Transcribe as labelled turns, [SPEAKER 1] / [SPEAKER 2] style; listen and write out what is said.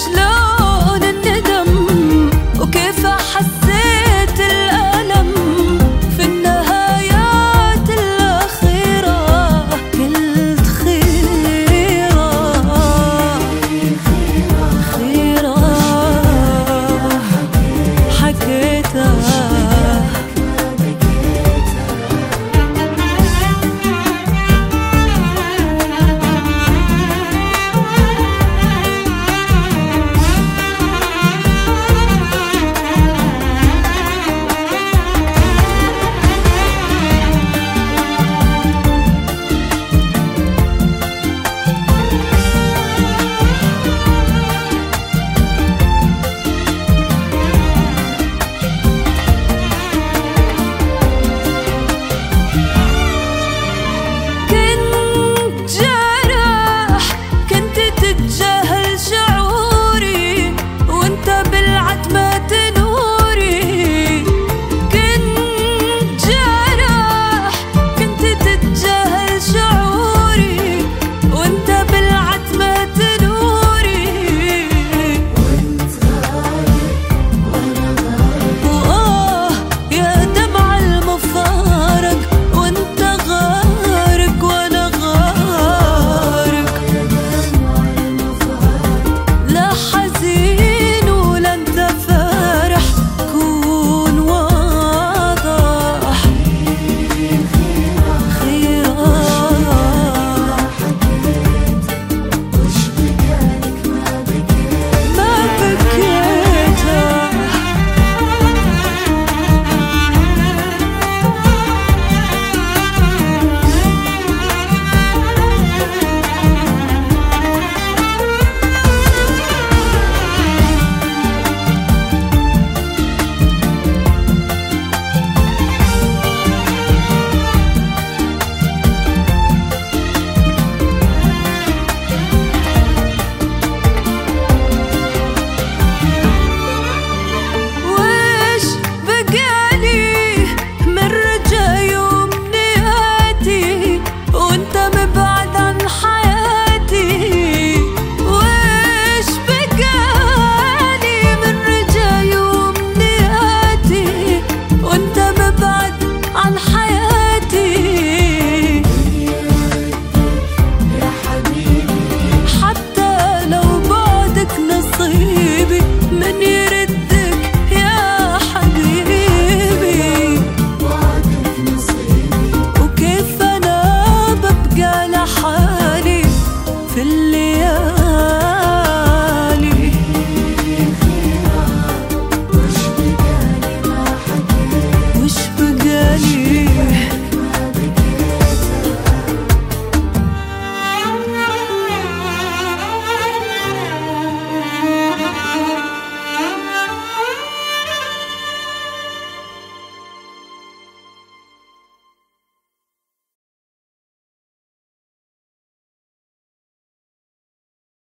[SPEAKER 1] much love.